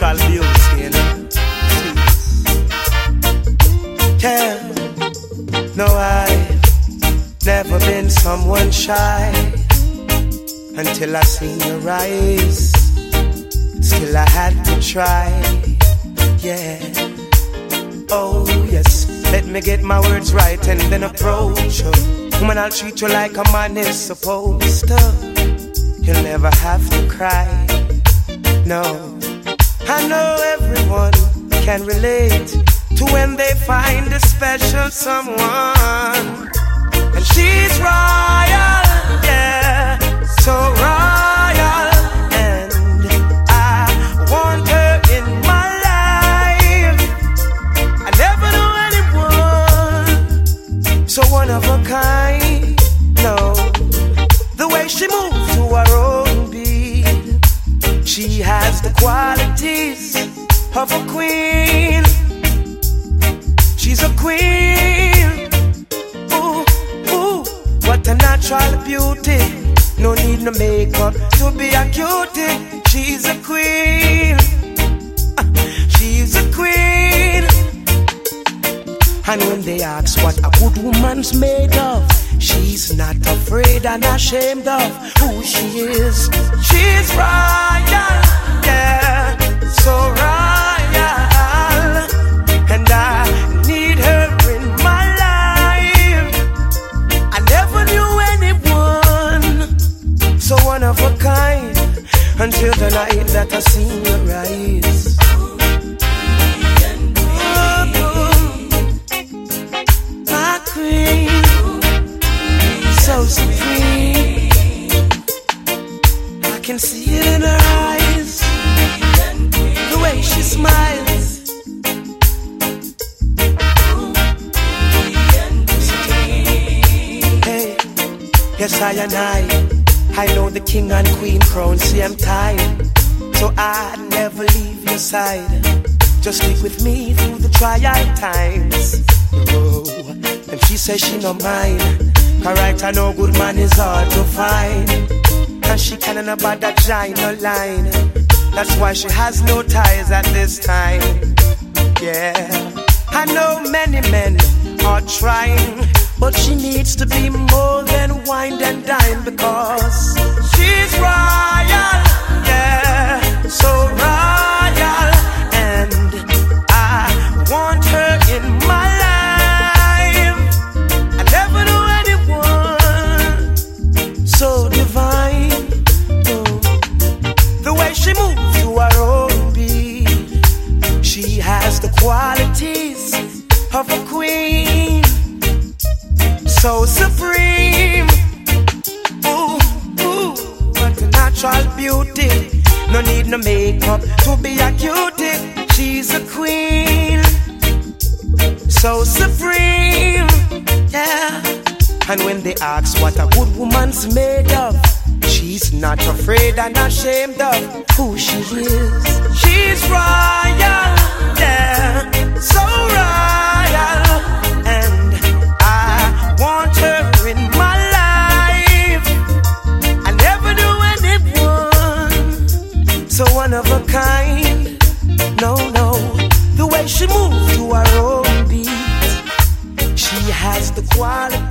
know. Yeah, no, I've never been someone shy until I seen your eyes. Still, I had to try, yeah. Oh, yes, let me get my words right and then approach you. Woman, I'll treat you like a man is supposed to. You'll never have to cry, no. I know everyone can relate to when they find a special someone. And she's royal, yeah, so royal. And I want her in my life. I never knew anyone so one of a kind. No, the way she moves to her own she has the qualities of a queen. She's a queen. Ooh, ooh, what a natural beauty. No need no makeup to be a cutie. She's a queen. She's a queen. And when they ask what a good woman's made of, she's not afraid and ashamed of who she is. She's royal, until the night that I seen your eyes. My queen, so supreme. I can see it in her eyes, the way she smiles. Hey, yes I and I, I know the king and queen crown same time, so I'd never leave your side. Just stick with me through the trial times. Oh, and she says she no mind. Alright, I know good man is hard to find. And she can't about that giant line. That's why she has no ties at this time. Yeah, I know many men are trying, but she needs to be more than wine and dine because she's royal. Yeah, so royal. And I want her in my life. I never knew anyone so divine. Oh, The way she moves to her own beat, she has the qualities of a queen, so supreme. Beauty. No need no makeup to be a cutie. She's a queen, so supreme. Yeah. And when they ask what a good woman's made of, she's not afraid and ashamed of who she is. She's royal, one of a kind. No, no, the way she moves to her own beat. She has the qualities